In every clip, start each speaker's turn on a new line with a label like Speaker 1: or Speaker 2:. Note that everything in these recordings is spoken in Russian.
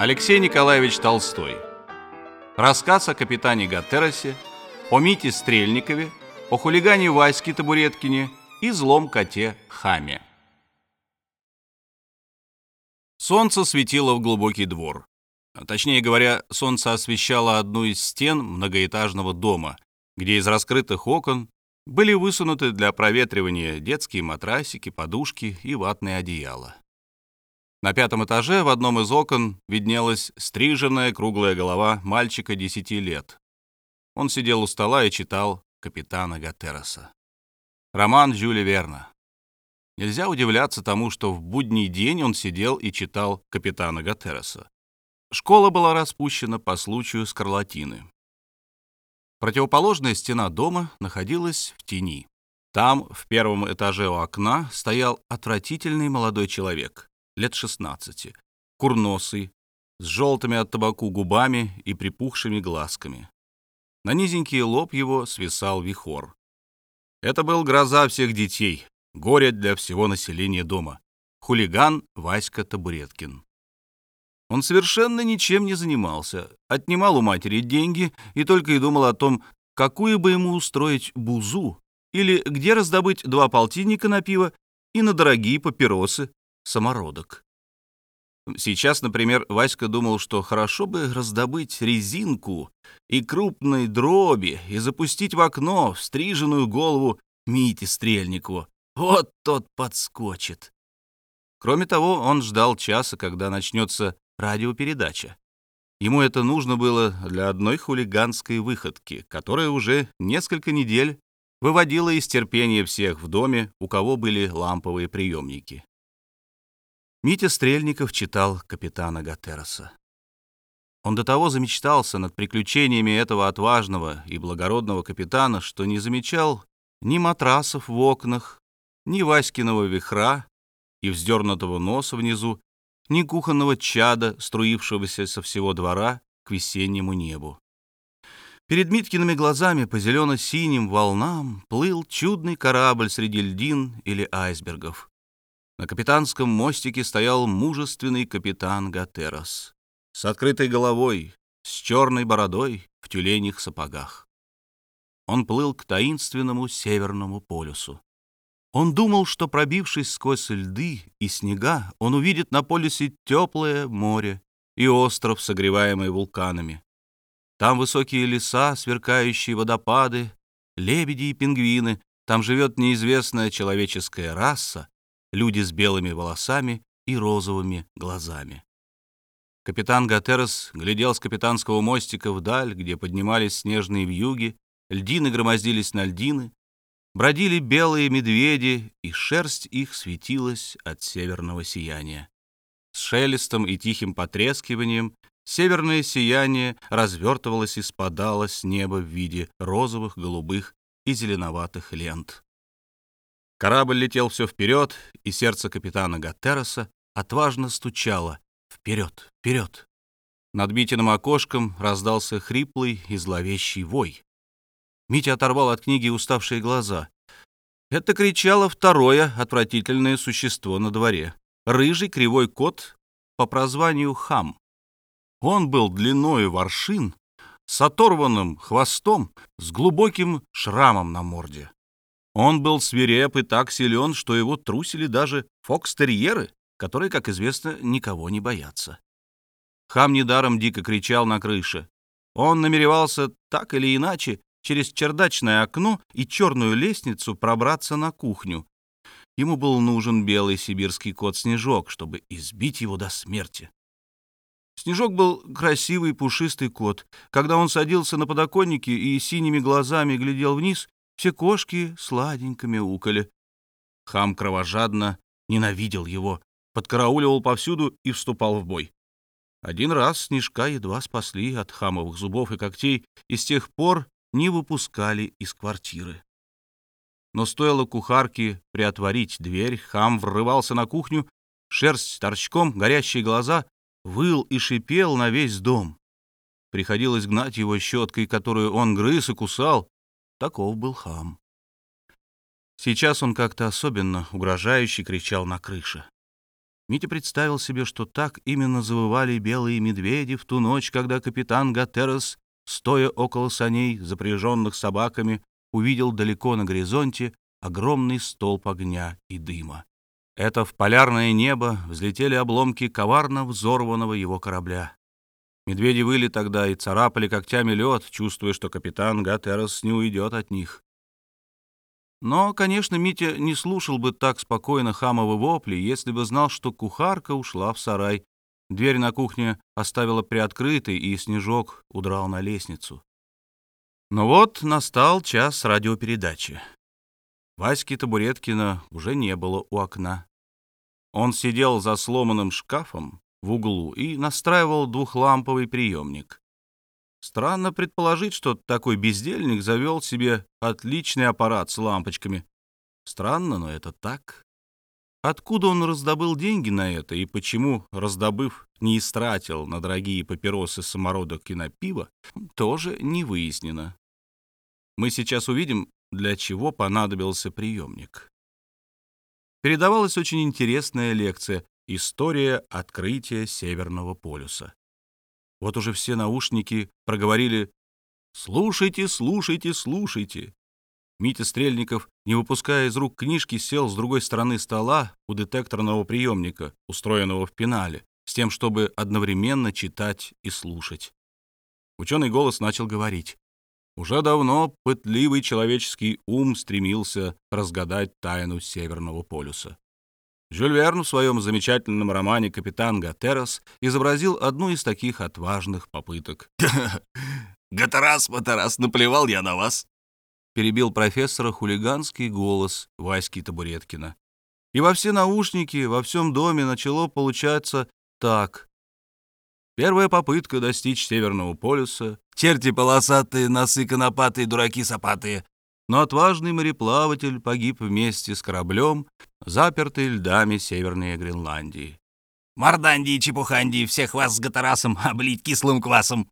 Speaker 1: Алексей Николаевич Толстой. Рассказ о капитане Гатеросе, о Мите Стрельникове, о хулигане Ваське Табуреткине и злом коте Хаме. Солнце светило в глубокий двор. Точнее говоря, солнце освещало одну из стен многоэтажного дома, где из раскрытых окон были высунуты для проветривания детские матрасики, подушки и ватные одеяла. На пятом этаже в одном из окон виднелась стриженная круглая голова мальчика десяти лет. Он сидел у стола и читал «Капитана Гатероса». Роман Жюля Верна. Нельзя удивляться тому, что в будний день он сидел и читал «Капитана Гатероса». Школа была распущена по случаю скарлатины. Противоположная стена дома находилась в тени. Там, в первом этаже у окна, стоял отвратительный молодой человек лет 16, курносый, с желтыми от табаку губами и припухшими глазками. На низенький лоб его свисал вихор. Это был гроза всех детей, горе для всего населения дома. Хулиган Васька Табуреткин. Он совершенно ничем не занимался, отнимал у матери деньги и только и думал о том, какую бы ему устроить бузу или где раздобыть два полтинника на пиво и на дорогие папиросы, самородок. Сейчас, например, Васька думал, что хорошо бы раздобыть резинку и крупной дроби и запустить в окно стриженную голову Мити Стрельникову. Вот тот подскочит. Кроме того, он ждал часа, когда начнется радиопередача. Ему это нужно было для одной хулиганской выходки, которая уже несколько недель выводила из терпения всех в доме, у кого были ламповые приемники. Митя Стрельников читал капитана Гатероса. Он до того замечтался над приключениями этого отважного и благородного капитана, что не замечал ни матрасов в окнах, ни Васькиного вихра и вздернутого носа внизу, ни кухонного чада, струившегося со всего двора к весеннему небу. Перед Миткиными глазами по зелено-синим волнам плыл чудный корабль среди льдин или айсбергов. На капитанском мостике стоял мужественный капитан Гатерос с открытой головой, с черной бородой в тюленях сапогах. Он плыл к таинственному Северному полюсу. Он думал, что, пробившись сквозь льды и снега, он увидит на полюсе теплое море и остров, согреваемый вулканами. Там высокие леса, сверкающие водопады, лебеди и пингвины. Там живет неизвестная человеческая раса, люди с белыми волосами и розовыми глазами. Капитан Гатерос глядел с капитанского мостика вдаль, где поднимались снежные вьюги, льдины громоздились на льдины, бродили белые медведи, и шерсть их светилась от северного сияния. С шелестом и тихим потрескиванием северное сияние развертывалось и спадало с неба в виде розовых, голубых и зеленоватых лент. Корабль летел все вперед, и сердце капитана Гаттероса отважно стучало «Вперед! Вперед!». Над Митиным окошком раздался хриплый и зловещий вой. Митя оторвал от книги уставшие глаза. Это кричало второе отвратительное существо на дворе. Рыжий кривой кот по прозванию Хам. Он был длиною воршин, с оторванным хвостом, с глубоким шрамом на морде. Он был свиреп и так силен, что его трусили даже фокстерьеры, которые, как известно, никого не боятся. Хам недаром дико кричал на крыше. Он намеревался так или иначе через чердачное окно и черную лестницу пробраться на кухню. Ему был нужен белый сибирский кот Снежок, чтобы избить его до смерти. Снежок был красивый пушистый кот. Когда он садился на подоконнике и синими глазами глядел вниз, все кошки сладенько мяукали. Хам кровожадно ненавидел его, подкарауливал повсюду и вступал в бой. Один раз снежка едва спасли от хамовых зубов и когтей, и с тех пор не выпускали из квартиры. Но стоило кухарке приотворить дверь, хам врывался на кухню, шерсть торчком, горящие глаза, выл и шипел на весь дом. Приходилось гнать его щеткой, которую он грыз и кусал, Таков был хам. Сейчас он как-то особенно угрожающе кричал на крыше. Митя представил себе, что так именно завывали белые медведи в ту ночь, когда капитан Гатерос, стоя около саней, запряженных собаками, увидел далеко на горизонте огромный столб огня и дыма. Это в полярное небо взлетели обломки коварно взорванного его корабля. Медведи выли тогда и царапали когтями лед, чувствуя, что капитан Гатерос не уйдет от них. Но, конечно, Митя не слушал бы так спокойно хамовы вопли, если бы знал, что кухарка ушла в сарай. Дверь на кухне оставила приоткрытой, и Снежок удрал на лестницу. Но вот настал час радиопередачи. Васьки Табуреткина уже не было у окна. Он сидел за сломанным шкафом в углу и настраивал двухламповый приемник. Странно предположить, что такой бездельник завел себе отличный аппарат с лампочками. Странно, но это так. Откуда он раздобыл деньги на это и почему, раздобыв, не истратил на дорогие папиросы, самородок и на пиво, тоже не выяснено. Мы сейчас увидим, для чего понадобился приемник. Передавалась очень интересная лекция «История открытия Северного полюса». Вот уже все наушники проговорили «Слушайте, слушайте, слушайте». Митя Стрельников, не выпуская из рук книжки, сел с другой стороны стола у детекторного приемника, устроенного в пенале, с тем, чтобы одновременно читать и слушать. Ученый голос начал говорить. Уже давно пытливый человеческий ум стремился разгадать тайну Северного полюса. Жюль Верн в своем замечательном романе «Капитан Гатерос» изобразил одну из таких отважных попыток.
Speaker 2: «Гатерас, Матерас, наплевал я на вас!»
Speaker 1: перебил профессора хулиганский голос Васьки Табуреткина. И во все наушники, во всем доме начало получаться так. Первая попытка достичь Северного полюса. Черти полосатые, носы конопатые, дураки сапатые но отважный мореплаватель погиб вместе с кораблем, запертый льдами Северной Гренландии.
Speaker 2: «Морданди и чепуханди, всех вас с Гатарасом облить кислым квасом!»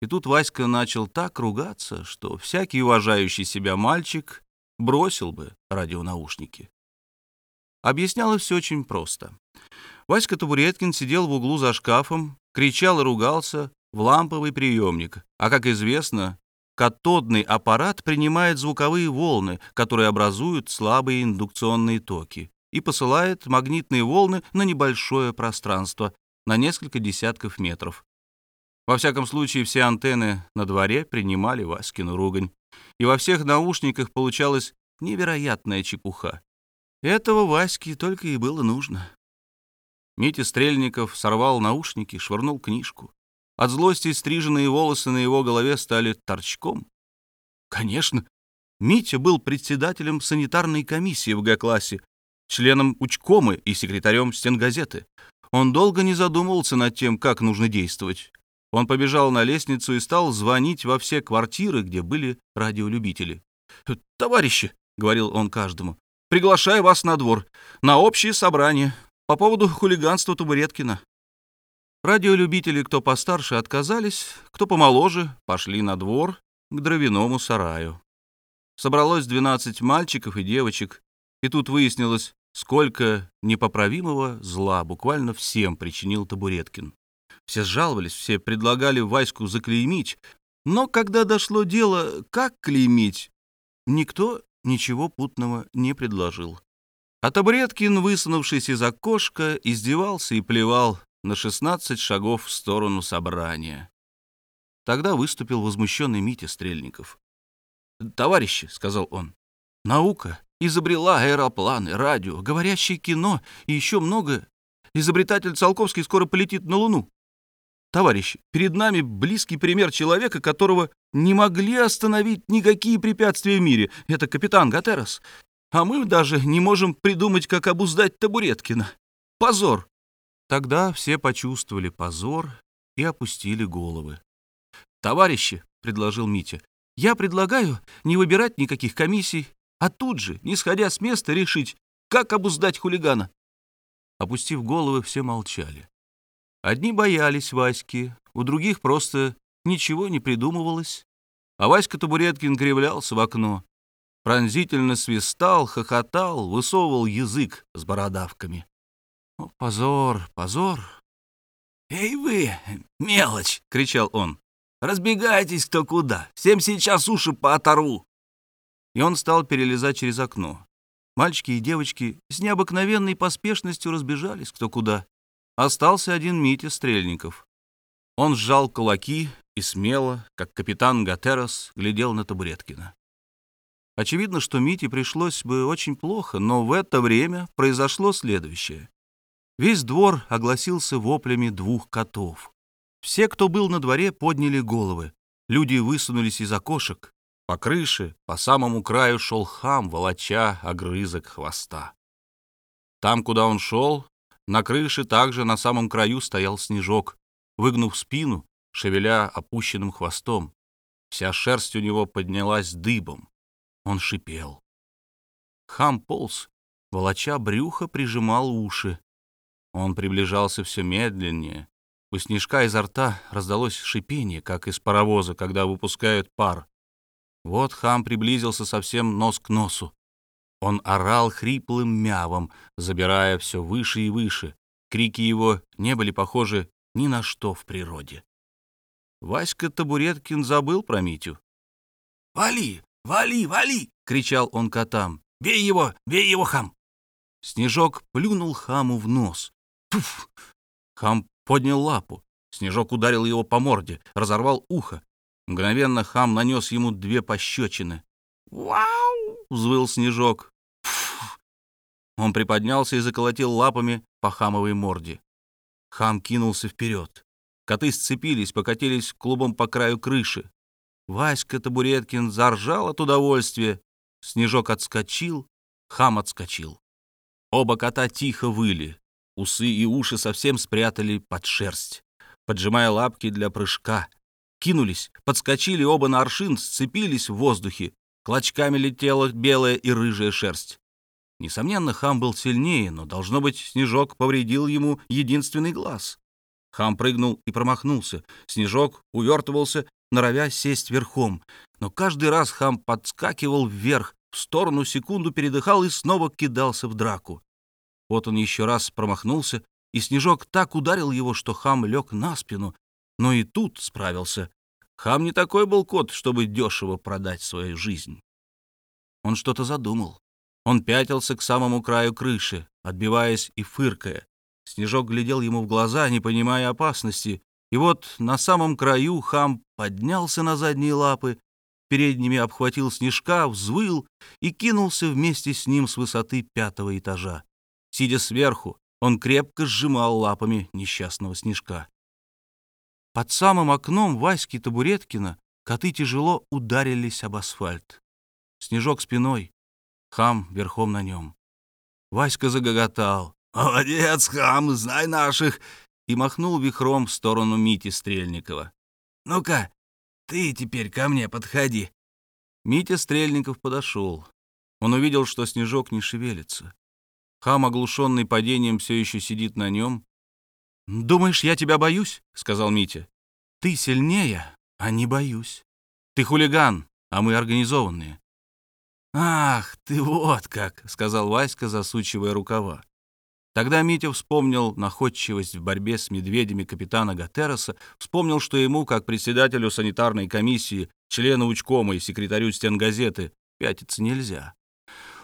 Speaker 1: И тут Васька начал так ругаться, что всякий уважающий себя мальчик бросил бы радионаушники. Объяснялось все очень просто. Васька Табуреткин сидел в углу за шкафом, кричал и ругался в ламповый приемник, а, как известно, Катодный аппарат принимает звуковые волны, которые образуют слабые индукционные токи, и посылает магнитные волны на небольшое пространство, на несколько десятков метров. Во всяком случае, все антенны на дворе принимали Васькину ругань, и во всех наушниках получалась невероятная чепуха. Этого Ваське только и было нужно. Митя Стрельников сорвал наушники, швырнул книжку. От злости стриженные волосы на его голове стали торчком. Конечно, Митя был председателем санитарной комиссии в Г-классе, членом учкомы и секретарем стенгазеты. Он долго не задумывался над тем, как нужно действовать. Он побежал на лестницу и стал звонить во все квартиры, где были радиолюбители. «Товарищи», — говорил он каждому, — «приглашаю вас на двор, на общее собрание по поводу хулиганства Табуреткина. Радиолюбители, кто постарше, отказались, кто помоложе, пошли на двор к дровяному сараю. Собралось 12 мальчиков и девочек, и тут выяснилось, сколько непоправимого зла буквально всем причинил Табуреткин. Все сжаловались, все предлагали Ваську заклеймить, но когда дошло дело, как клеймить, никто ничего путного не предложил. А Табуреткин, высунувшись из окошка, издевался и плевал на 16 шагов в сторону собрания. Тогда выступил возмущенный Митя Стрельников. «Товарищи», — сказал он, — «наука изобрела аэропланы, радио, говорящее кино и еще много. Изобретатель Циолковский скоро полетит на Луну. Товарищи, перед нами близкий пример человека, которого не могли остановить никакие препятствия в мире. Это капитан Гатерос. А мы даже не можем придумать, как обуздать Табуреткина. Позор!» Тогда все почувствовали позор и опустили головы. «Товарищи», — предложил Митя, — «я предлагаю не выбирать никаких комиссий, а тут же, не сходя с места, решить, как обуздать хулигана». Опустив головы, все молчали. Одни боялись Васьки, у других просто ничего не придумывалось. А Васька Табуреткин кривлялся в окно. Пронзительно свистал, хохотал, высовывал язык с бородавками. Позор, позор.
Speaker 2: «Эй вы, мелочь!» — кричал он. «Разбегайтесь кто куда! Всем сейчас уши пооторву!»
Speaker 1: И он стал перелезать через окно. Мальчики и девочки с необыкновенной поспешностью разбежались кто куда. Остался один Митя Стрельников. Он сжал кулаки и смело, как капитан Гатерос, глядел на Табуреткина. Очевидно, что Мите пришлось бы очень плохо, но в это время произошло следующее. Весь двор огласился воплями двух котов. Все, кто был на дворе, подняли головы. Люди высунулись из окошек. По крыше, по самому краю шел хам, волоча огрызок хвоста. Там, куда он шел, на крыше также на самом краю стоял снежок, выгнув спину, шевеля опущенным хвостом. Вся шерсть у него поднялась дыбом. Он шипел. Хам полз, волоча брюхо прижимал уши. Он приближался все медленнее. У снежка изо рта раздалось шипение, как из паровоза, когда выпускают пар. Вот хам приблизился совсем нос к носу. Он орал хриплым мявом, забирая все выше и выше. Крики его не были похожи ни на что в природе. Васька Табуреткин забыл про Митю.
Speaker 2: «Вали! Вали! Вали!» — кричал он котам. «Бей его! Бей его, хам!»
Speaker 1: Снежок плюнул хаму в нос. Пуф! Хам поднял лапу. Снежок ударил его по морде, разорвал ухо. Мгновенно хам нанес ему две пощечины. «Вау!» — взвыл Снежок. Фу. Он приподнялся и заколотил лапами по хамовой морде. Хам кинулся вперед. Коты сцепились, покатились клубом по краю крыши. Васька Табуреткин заржал от удовольствия. Снежок отскочил, хам отскочил. Оба кота тихо выли. Усы и уши совсем спрятали под шерсть, поджимая лапки для прыжка — кинулись, подскочили оба на аршин, сцепились в воздухе. Клочками летела белая и рыжая шерсть. Несомненно, хам был сильнее, но, должно быть, снежок повредил ему единственный глаз. Хам прыгнул и промахнулся. Снежок увертывался, норовя сесть верхом. Но каждый раз хам подскакивал вверх, в сторону секунду передыхал и снова кидался в драку. Вот он еще раз промахнулся, и снежок так ударил его, что хам лег на спину, но и тут справился. Хам не такой был кот, чтобы дешево продать свою жизнь. Он что-то задумал. Он пятился к самому краю крыши, отбиваясь и фыркая. Снежок глядел ему в глаза, не понимая опасности. И вот на самом краю хам поднялся на задние лапы, передними обхватил снежка, взвыл и кинулся вместе с ним с высоты пятого этажа. Сидя сверху, он крепко сжимал лапами несчастного снежка. Под самым окном Васьки Табуреткина коты тяжело ударились об асфальт. Снежок спиной, хам верхом на нем. Васька загоготал.
Speaker 2: «Молодец, хам, знай наших!»
Speaker 1: и махнул вихром в сторону Мити Стрельникова.
Speaker 2: «Ну-ка, ты теперь ко мне подходи».
Speaker 1: Митя Стрельников подошел. Он увидел, что снежок не шевелится. Хам, оглушенный падением, все еще сидит на нем, «Думаешь, я тебя боюсь?» — сказал Митя. «Ты сильнее, а не боюсь. Ты хулиган, а мы организованные».
Speaker 2: «Ах, ты вот как!» — сказал Васька, засучивая рукава.
Speaker 1: Тогда Митя вспомнил находчивость в борьбе с медведями капитана Гатероса, вспомнил, что ему, как председателю санитарной комиссии, члену учкома и секретарю стенгазеты, пятиться нельзя.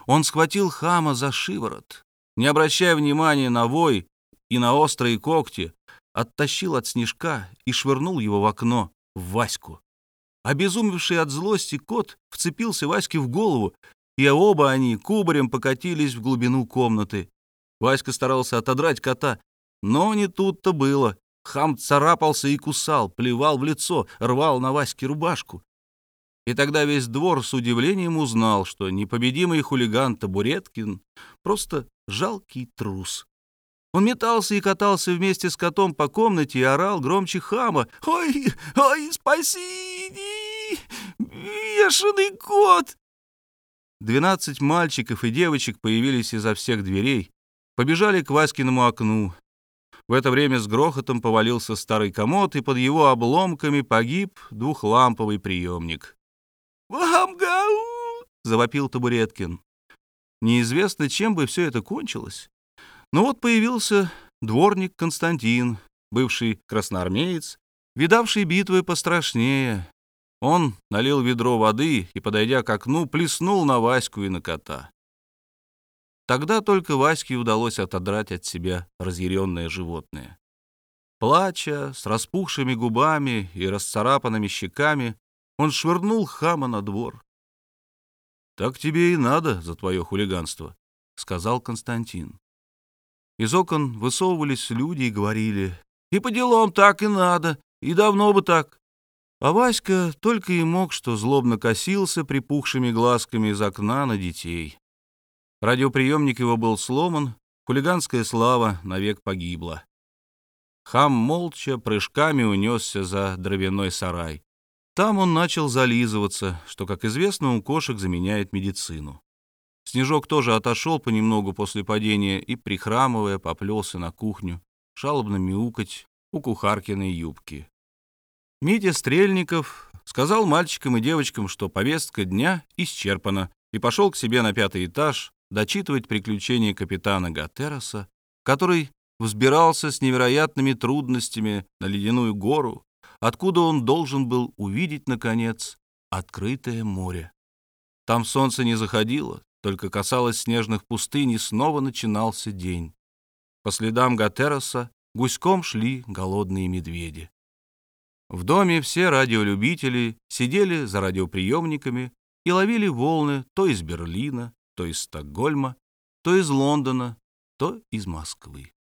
Speaker 1: Он схватил хама за шиворот. Не обращая внимания на вой, и на острые когти, оттащил от снежка и швырнул его в окно, в Ваську. Обезумевший от злости кот вцепился Ваське в голову, и оба они кубарем покатились в глубину комнаты. Васька старался отодрать кота, но не тут-то было. Хам царапался и кусал, плевал в лицо, рвал на Ваське рубашку. И тогда весь двор с удивлением узнал, что непобедимый хулиган Табуреткин — просто жалкий трус. Он метался и катался вместе с котом по комнате и орал громче хама. «Ой, ой, спаси! Бешеный кот!» Двенадцать мальчиков и девочек появились изо всех дверей, побежали к Васькиному окну. В это время с грохотом повалился старый комод, и под его обломками погиб двухламповый приемник. «Вамгау!» — завопил Табуреткин. Неизвестно, чем бы все это кончилось. Ну вот появился дворник Константин, бывший красноармеец, видавший битвы пострашнее. Он налил ведро воды и, подойдя к окну, плеснул на Ваську и на кота. Тогда только Ваське удалось отодрать от себя разъяренное животное. Плача, с распухшими губами и расцарапанными щеками, он швырнул хама на двор. «Так тебе и надо за твое хулиганство», — сказал Константин. Из окон высовывались люди и говорили, «И по делам так и надо, и давно бы так». А Васька только и мог, что злобно косился припухшими глазками из окна на детей. Радиоприемник его был сломан, хулиганская слава навек погибла. Хам молча прыжками унесся за дровяной сарай. Там он начал зализываться, что, как известно, у кошек заменяет медицину. Снежок тоже отошел понемногу после падения и, прихрамывая, поплелся на кухню, шалобно мяукать у кухаркиной юбки. Митя Стрельников сказал мальчикам и девочкам, что повестка дня исчерпана, и пошел к себе на пятый этаж дочитывать приключения капитана Гатероса, который взбирался с невероятными трудностями на ледяную гору, откуда он должен был увидеть, наконец, открытое море. Там солнце не заходило, только касалось снежных пустынь, и снова начинался день. По следам Гатероса гуськом шли голодные медведи. В доме все радиолюбители сидели за радиоприемниками и ловили волны то из Берлина, то из Стокгольма, то из Лондона, то из Москвы.